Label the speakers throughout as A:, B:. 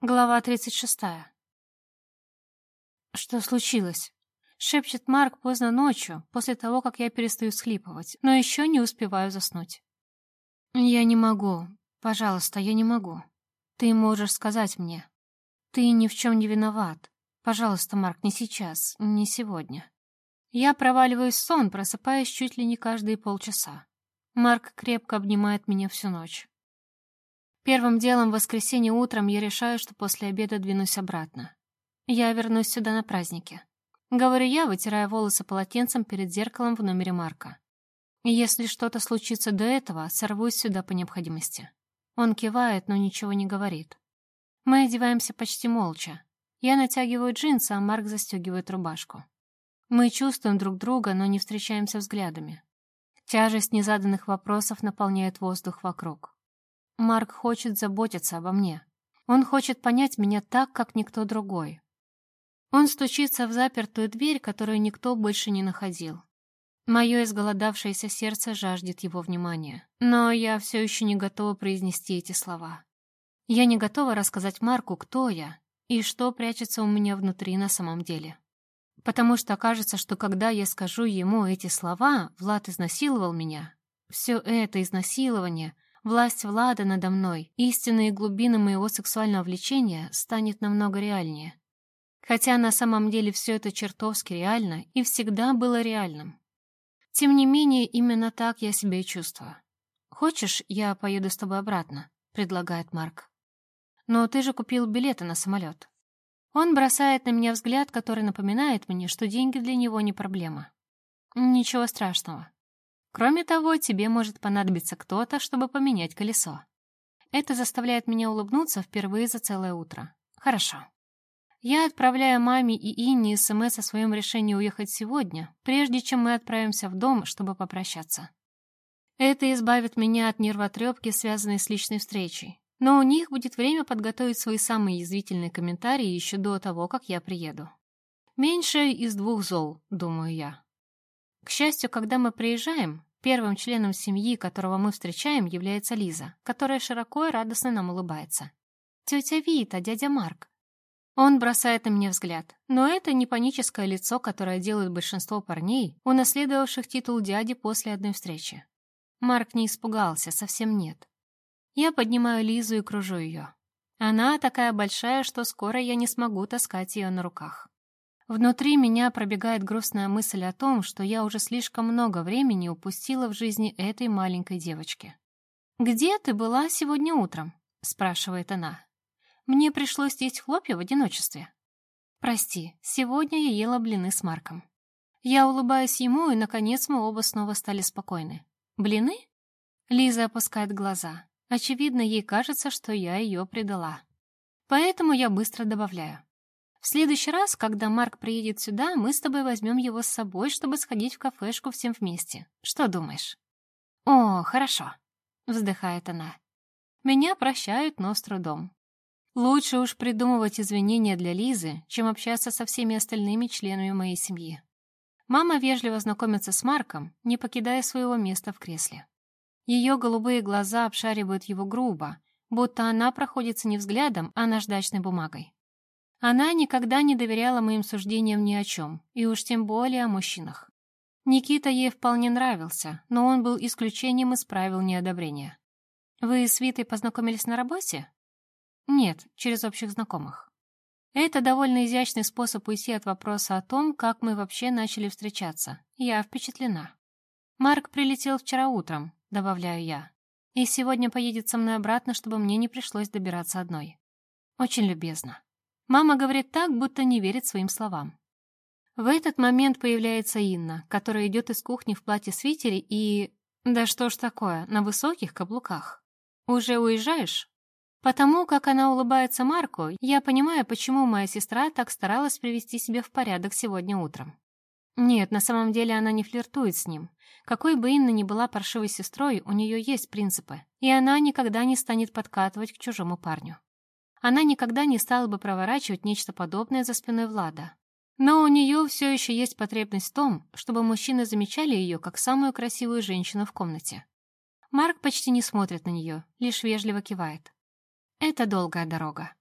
A: Глава 36. Что случилось? Шепчет Марк поздно ночью, после того, как я перестаю схлипывать, но еще не успеваю заснуть. Я не могу. Пожалуйста, я не могу. Ты можешь сказать мне. Ты ни в чем не виноват. Пожалуйста, Марк, не сейчас, не сегодня. Я проваливаюсь в сон, просыпаясь чуть ли не каждые полчаса. Марк крепко обнимает меня всю ночь. Первым делом в воскресенье утром я решаю, что после обеда двинусь обратно. Я вернусь сюда на празднике. Говорю я, вытирая волосы полотенцем перед зеркалом в номере Марка. Если что-то случится до этого, сорвусь сюда по необходимости. Он кивает, но ничего не говорит. Мы одеваемся почти молча. Я натягиваю джинсы, а Марк застегивает рубашку. Мы чувствуем друг друга, но не встречаемся взглядами. Тяжесть незаданных вопросов наполняет воздух вокруг. Марк хочет заботиться обо мне. Он хочет понять меня так, как никто другой. Он стучится в запертую дверь, которую никто больше не находил. Мое изголодавшееся сердце жаждет его внимания. Но я все еще не готова произнести эти слова. Я не готова рассказать Марку, кто я и что прячется у меня внутри на самом деле. Потому что кажется, что когда я скажу ему эти слова, Влад изнасиловал меня, все это изнасилование — Власть Влада надо мной, истинные глубины моего сексуального влечения станет намного реальнее. Хотя на самом деле все это чертовски реально и всегда было реальным. Тем не менее, именно так я себя и чувствую. «Хочешь, я поеду с тобой обратно?» — предлагает Марк. «Но ты же купил билеты на самолет». Он бросает на меня взгляд, который напоминает мне, что деньги для него не проблема. «Ничего страшного. Кроме того, тебе может понадобиться кто-то, чтобы поменять колесо. Это заставляет меня улыбнуться впервые за целое утро. Хорошо. Я отправляю маме и Инне СМС о своем решении уехать сегодня, прежде чем мы отправимся в дом, чтобы попрощаться. Это избавит меня от нервотрепки, связанной с личной встречей. Но у них будет время подготовить свои самые язвительные комментарии еще до того, как я приеду. Меньше из двух зол, думаю я. К счастью, когда мы приезжаем, первым членом семьи, которого мы встречаем, является Лиза, которая широко и радостно нам улыбается. «Тетя Вита, дядя Марк». Он бросает на меня взгляд, но это не паническое лицо, которое делает большинство парней, унаследовавших титул дяди после одной встречи. Марк не испугался, совсем нет. Я поднимаю Лизу и кружу ее. Она такая большая, что скоро я не смогу таскать ее на руках. Внутри меня пробегает грустная мысль о том, что я уже слишком много времени упустила в жизни этой маленькой девочки. «Где ты была сегодня утром?» — спрашивает она. «Мне пришлось есть хлопья в одиночестве». «Прости, сегодня я ела блины с Марком». Я улыбаюсь ему, и, наконец, мы оба снова стали спокойны. «Блины?» Лиза опускает глаза. Очевидно, ей кажется, что я ее предала. Поэтому я быстро добавляю. В следующий раз, когда Марк приедет сюда, мы с тобой возьмем его с собой, чтобы сходить в кафешку всем вместе. Что думаешь?» «О, хорошо», — вздыхает она. «Меня прощают, но с трудом. Лучше уж придумывать извинения для Лизы, чем общаться со всеми остальными членами моей семьи». Мама вежливо знакомится с Марком, не покидая своего места в кресле. Ее голубые глаза обшаривают его грубо, будто она проходится не взглядом, а наждачной бумагой. Она никогда не доверяла моим суждениям ни о чем, и уж тем более о мужчинах. Никита ей вполне нравился, но он был исключением из правил неодобрения. «Вы с Витой познакомились на работе?» «Нет, через общих знакомых». Это довольно изящный способ уйти от вопроса о том, как мы вообще начали встречаться. Я впечатлена. «Марк прилетел вчера утром», — добавляю я. «И сегодня поедет со мной обратно, чтобы мне не пришлось добираться одной». Очень любезно. Мама говорит так, будто не верит своим словам. В этот момент появляется Инна, которая идет из кухни в платье-свитере и... Да что ж такое, на высоких каблуках. Уже уезжаешь? Потому как она улыбается Марку, я понимаю, почему моя сестра так старалась привести себя в порядок сегодня утром. Нет, на самом деле она не флиртует с ним. Какой бы Инна ни была паршивой сестрой, у нее есть принципы, и она никогда не станет подкатывать к чужому парню она никогда не стала бы проворачивать нечто подобное за спиной Влада. Но у нее все еще есть потребность в том, чтобы мужчины замечали ее как самую красивую женщину в комнате. Марк почти не смотрит на нее, лишь вежливо кивает. Это долгая дорога.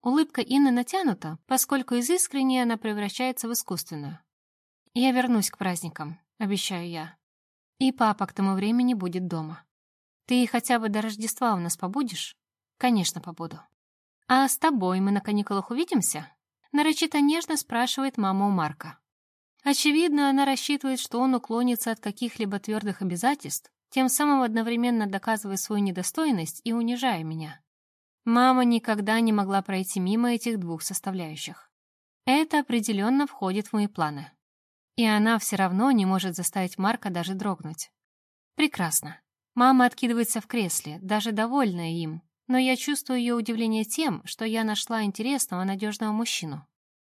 A: Улыбка Инны натянута, поскольку из искренней она превращается в искусственную. «Я вернусь к праздникам», — обещаю я. «И папа к тому времени будет дома. Ты хотя бы до Рождества у нас побудешь?» «Конечно, побуду». «А с тобой мы на каникулах увидимся?» Нарочито нежно спрашивает мама у Марка. Очевидно, она рассчитывает, что он уклонится от каких-либо твердых обязательств, тем самым одновременно доказывая свою недостойность и унижая меня. Мама никогда не могла пройти мимо этих двух составляющих. Это определенно входит в мои планы. И она все равно не может заставить Марка даже дрогнуть. Прекрасно. Мама откидывается в кресле, даже довольная им, но я чувствую ее удивление тем, что я нашла интересного, надежного мужчину.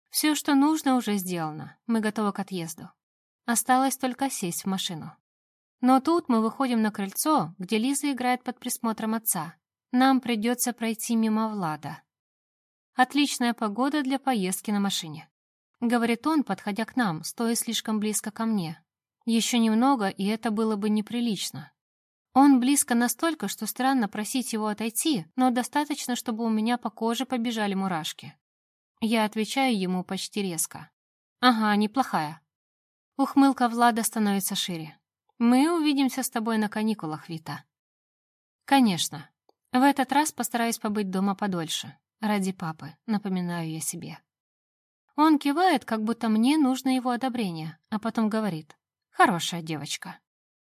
A: Все, что нужно, уже сделано. Мы готовы к отъезду. Осталось только сесть в машину. Но тут мы выходим на крыльцо, где Лиза играет под присмотром отца, нам придется пройти мимо Влада. Отличная погода для поездки на машине. Говорит он, подходя к нам, стоя слишком близко ко мне. Еще немного, и это было бы неприлично. Он близко настолько, что странно просить его отойти, но достаточно, чтобы у меня по коже побежали мурашки. Я отвечаю ему почти резко. «Ага, неплохая». Ухмылка Влада становится шире. «Мы увидимся с тобой на каникулах, Вита». «Конечно. В этот раз постараюсь побыть дома подольше. Ради папы, напоминаю я себе. Он кивает, как будто мне нужно его одобрение, а потом говорит. «Хорошая девочка».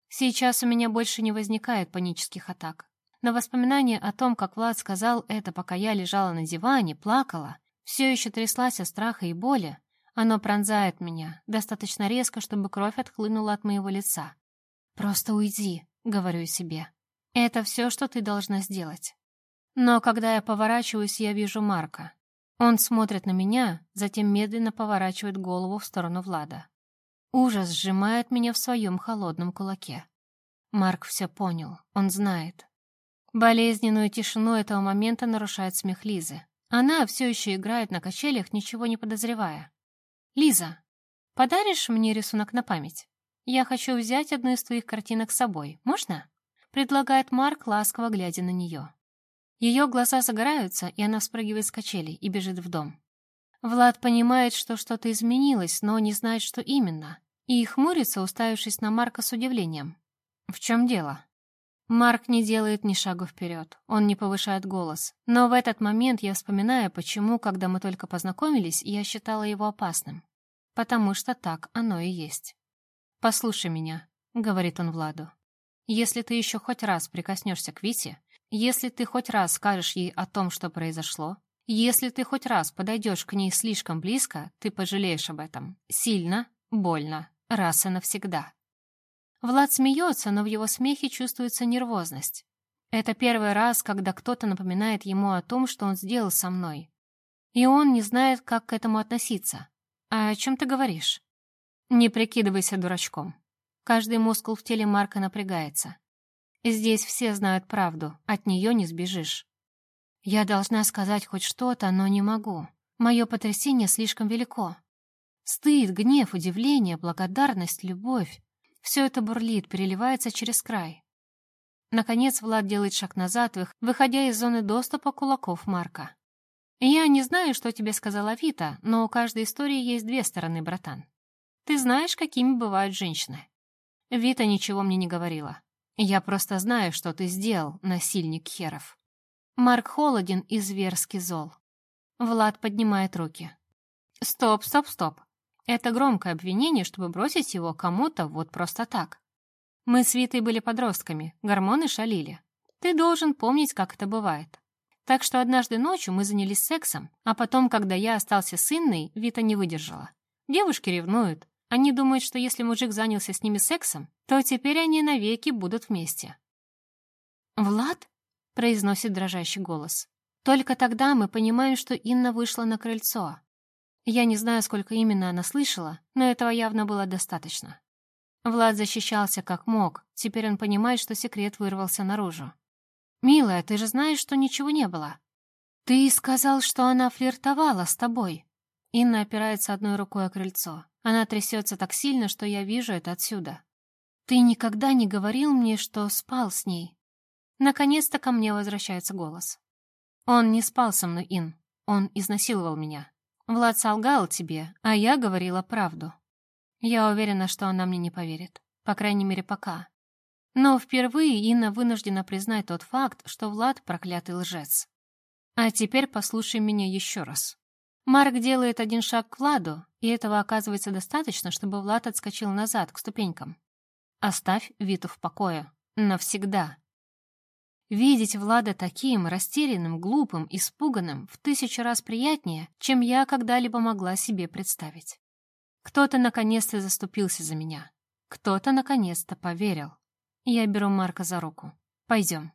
A: Сейчас у меня больше не возникает панических атак. Но воспоминание о том, как Влад сказал это, пока я лежала на диване, плакала, все еще тряслась от страха и боли, оно пронзает меня, достаточно резко, чтобы кровь отхлынула от моего лица. «Просто уйди», — говорю себе. Это все, что ты должна сделать. Но когда я поворачиваюсь, я вижу Марка. Он смотрит на меня, затем медленно поворачивает голову в сторону Влада. Ужас сжимает меня в своем холодном кулаке. Марк все понял, он знает. Болезненную тишину этого момента нарушает смех Лизы. Она все еще играет на качелях, ничего не подозревая. «Лиза, подаришь мне рисунок на память? Я хочу взять одну из твоих картинок с собой. Можно?» предлагает Марк, ласково глядя на нее. Ее глаза загораются, и она спрыгивает с качелей и бежит в дом. Влад понимает, что что-то изменилось, но не знает, что именно, и хмурится, уставившись на Марка с удивлением. «В чем дело?» Марк не делает ни шагу вперед, он не повышает голос. Но в этот момент я вспоминаю, почему, когда мы только познакомились, я считала его опасным. Потому что так оно и есть. «Послушай меня», — говорит он Владу. Если ты еще хоть раз прикоснешься к Вите, если ты хоть раз скажешь ей о том, что произошло, если ты хоть раз подойдешь к ней слишком близко, ты пожалеешь об этом. Сильно, больно, раз и навсегда. Влад смеется, но в его смехе чувствуется нервозность. Это первый раз, когда кто-то напоминает ему о том, что он сделал со мной. И он не знает, как к этому относиться. А о чем ты говоришь? Не прикидывайся дурачком. Каждый мускул в теле Марка напрягается. Здесь все знают правду, от нее не сбежишь. Я должна сказать хоть что-то, но не могу. Мое потрясение слишком велико. Стыд, гнев, удивление, благодарность, любовь — все это бурлит, переливается через край. Наконец Влад делает шаг назад, выходя из зоны доступа кулаков Марка. «Я не знаю, что тебе сказала Вита, но у каждой истории есть две стороны, братан. Ты знаешь, какими бывают женщины. Вита ничего мне не говорила. Я просто знаю, что ты сделал, насильник херов. Марк холоден и зверски зол. Влад поднимает руки. Стоп, стоп, стоп. Это громкое обвинение, чтобы бросить его кому-то вот просто так. Мы с Витой были подростками, гормоны шалили. Ты должен помнить, как это бывает. Так что однажды ночью мы занялись сексом, а потом, когда я остался с Инной, Вита не выдержала. Девушки ревнуют, они думают, что если мужик занялся с ними сексом, то теперь они навеки будут вместе. «Влад?» — произносит дрожащий голос. Только тогда мы понимаем, что Инна вышла на крыльцо. Я не знаю, сколько именно она слышала, но этого явно было достаточно. Влад защищался как мог, теперь он понимает, что секрет вырвался наружу. «Милая, ты же знаешь, что ничего не было. Ты сказал, что она флиртовала с тобой». Инна опирается одной рукой о крыльцо. Она трясется так сильно, что я вижу это отсюда. Ты никогда не говорил мне, что спал с ней. Наконец-то ко мне возвращается голос. Он не спал со мной, Ин. он изнасиловал меня. Влад солгал тебе, а я говорила правду. Я уверена, что она мне не поверит. По крайней мере, пока. Но впервые Инна вынуждена признать тот факт, что Влад — проклятый лжец. А теперь послушай меня еще раз. Марк делает один шаг к Владу, и этого оказывается достаточно, чтобы Влад отскочил назад, к ступенькам. Оставь Виту в покое. Навсегда. Видеть Влада таким, растерянным, глупым, испуганным, в тысячу раз приятнее, чем я когда-либо могла себе представить. Кто-то наконец-то заступился за меня. Кто-то наконец-то поверил. Я беру Марка за руку. Пойдем.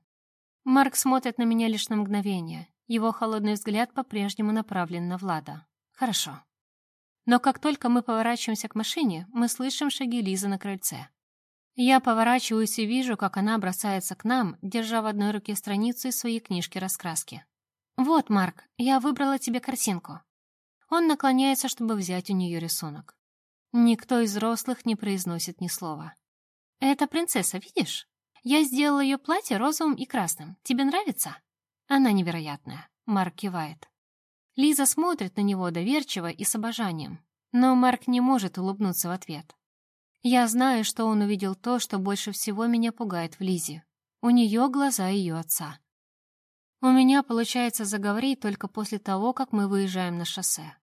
A: Марк смотрит на меня лишь на мгновение. Его холодный взгляд по-прежнему направлен на Влада. Хорошо. Но как только мы поворачиваемся к машине, мы слышим шаги Лизы на крыльце. Я поворачиваюсь и вижу, как она бросается к нам, держа в одной руке страницу из своей книжки-раскраски. «Вот, Марк, я выбрала тебе картинку». Он наклоняется, чтобы взять у нее рисунок. Никто из взрослых не произносит ни слова. «Это принцесса, видишь? Я сделала ее платье розовым и красным. Тебе нравится?» Она невероятная. Марк кивает. Лиза смотрит на него доверчиво и с обожанием. Но Марк не может улыбнуться в ответ. Я знаю, что он увидел то, что больше всего меня пугает в Лизе. У нее глаза ее отца. У меня получается заговорить только после того, как мы выезжаем на шоссе.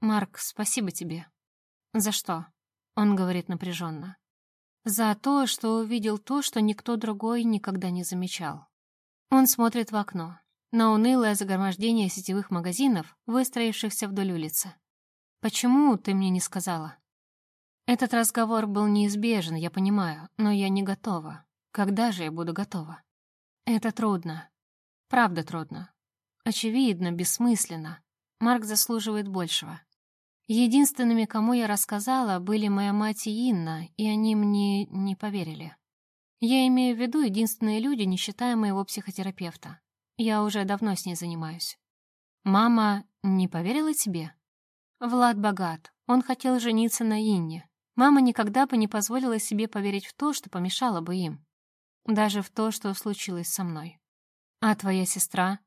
A: «Марк, спасибо тебе». «За что?» — он говорит напряженно. «За то, что увидел то, что никто другой никогда не замечал». Он смотрит в окно, на унылое загромождение сетевых магазинов, выстроившихся вдоль улицы. «Почему ты мне не сказала?» Этот разговор был неизбежен, я понимаю, но я не готова. Когда же я буду готова? Это трудно. Правда трудно. Очевидно, бессмысленно. Марк заслуживает большего. Единственными, кому я рассказала, были моя мать и Инна, и они мне не поверили. Я имею в виду единственные люди, не считая моего психотерапевта. Я уже давно с ней занимаюсь. Мама не поверила тебе? Влад богат. Он хотел жениться на Инне. Мама никогда бы не позволила себе поверить в то, что помешало бы им. Даже в то, что случилось со мной. А твоя сестра?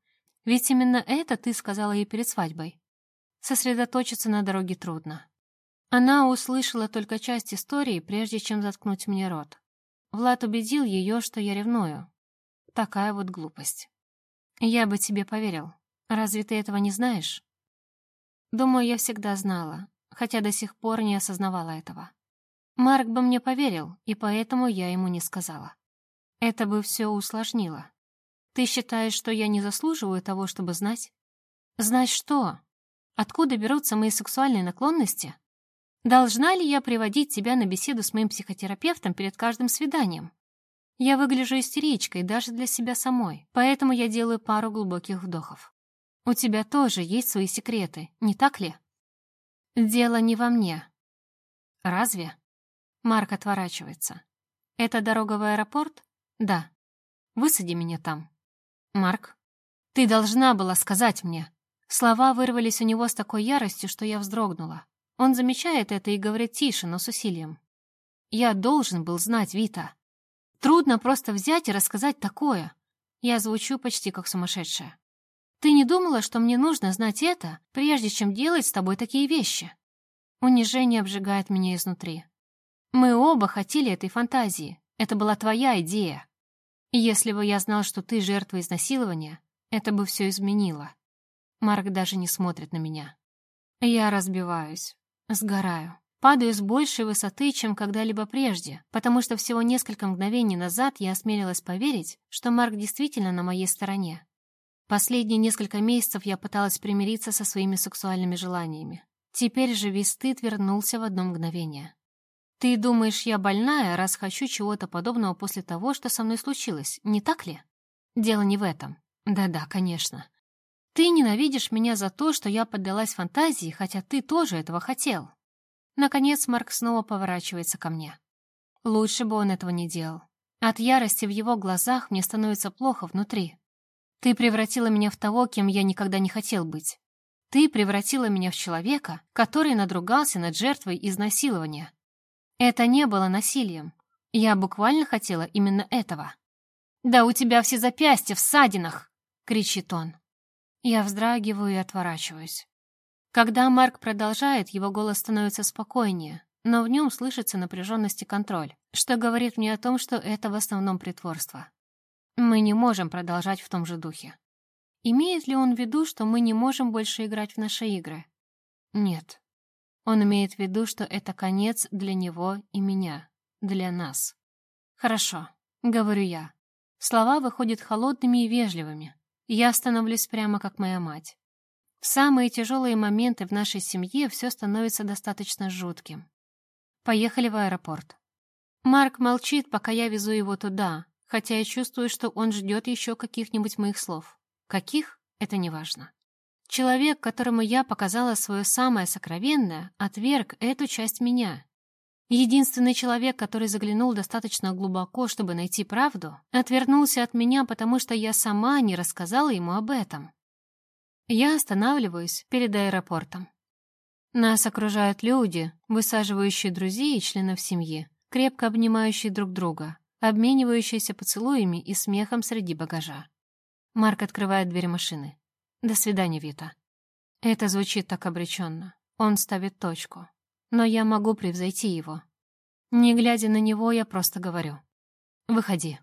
A: Ведь именно это ты сказала ей перед свадьбой. Сосредоточиться на дороге трудно. Она услышала только часть истории, прежде чем заткнуть мне рот. Влад убедил ее, что я ревную. Такая вот глупость. Я бы тебе поверил. Разве ты этого не знаешь? Думаю, я всегда знала, хотя до сих пор не осознавала этого. Марк бы мне поверил, и поэтому я ему не сказала. Это бы все усложнило. Ты считаешь, что я не заслуживаю того, чтобы знать? Знать что? Откуда берутся мои сексуальные наклонности? Должна ли я приводить тебя на беседу с моим психотерапевтом перед каждым свиданием? Я выгляжу истеричкой даже для себя самой, поэтому я делаю пару глубоких вдохов. У тебя тоже есть свои секреты, не так ли? Дело не во мне. Разве? Марк отворачивается. Это дорога в аэропорт? Да. Высади меня там. Марк, ты должна была сказать мне. Слова вырвались у него с такой яростью, что я вздрогнула. Он замечает это и говорит тише, но с усилием. «Я должен был знать, Вита. Трудно просто взять и рассказать такое». Я звучу почти как сумасшедшая. «Ты не думала, что мне нужно знать это, прежде чем делать с тобой такие вещи?» Унижение обжигает меня изнутри. Мы оба хотели этой фантазии. Это была твоя идея. Если бы я знал, что ты жертва изнасилования, это бы все изменило. Марк даже не смотрит на меня. Я разбиваюсь, сгораю. Падаю с большей высоты, чем когда-либо прежде, потому что всего несколько мгновений назад я осмелилась поверить, что Марк действительно на моей стороне. Последние несколько месяцев я пыталась примириться со своими сексуальными желаниями. Теперь же весь стыд вернулся в одно мгновение. «Ты думаешь, я больная, раз хочу чего-то подобного после того, что со мной случилось, не так ли?» «Дело не в этом. Да-да, конечно. Ты ненавидишь меня за то, что я поддалась фантазии, хотя ты тоже этого хотел. Наконец Марк снова поворачивается ко мне. Лучше бы он этого не делал. От ярости в его глазах мне становится плохо внутри. Ты превратила меня в того, кем я никогда не хотел быть. Ты превратила меня в человека, который надругался над жертвой изнасилования. Это не было насилием. Я буквально хотела именно этого. «Да у тебя все запястья в ссадинах!» — кричит он. Я вздрагиваю и отворачиваюсь. Когда Марк продолжает, его голос становится спокойнее, но в нем слышится напряженность и контроль, что говорит мне о том, что это в основном притворство. Мы не можем продолжать в том же духе. Имеет ли он в виду, что мы не можем больше играть в наши игры? Нет. Он имеет в виду, что это конец для него и меня, для нас. «Хорошо», — говорю я. Слова выходят холодными и вежливыми. Я становлюсь прямо как моя мать. В самые тяжелые моменты в нашей семье все становится достаточно жутким. Поехали в аэропорт. Марк молчит, пока я везу его туда, хотя я чувствую, что он ждет еще каких-нибудь моих слов. Каких? Это не важно. Человек, которому я показала свое самое сокровенное, отверг эту часть меня. Единственный человек, который заглянул достаточно глубоко, чтобы найти правду, отвернулся от меня, потому что я сама не рассказала ему об этом. Я останавливаюсь перед аэропортом. Нас окружают люди, высаживающие друзей и членов семьи, крепко обнимающие друг друга, обменивающиеся поцелуями и смехом среди багажа. Марк открывает дверь машины. «До свидания, Вита». Это звучит так обреченно. Он ставит точку. Но я могу превзойти его. Не глядя на него, я просто говорю. «Выходи».